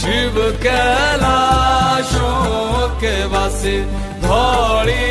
शिव कैलाशों के वासी धौड़ी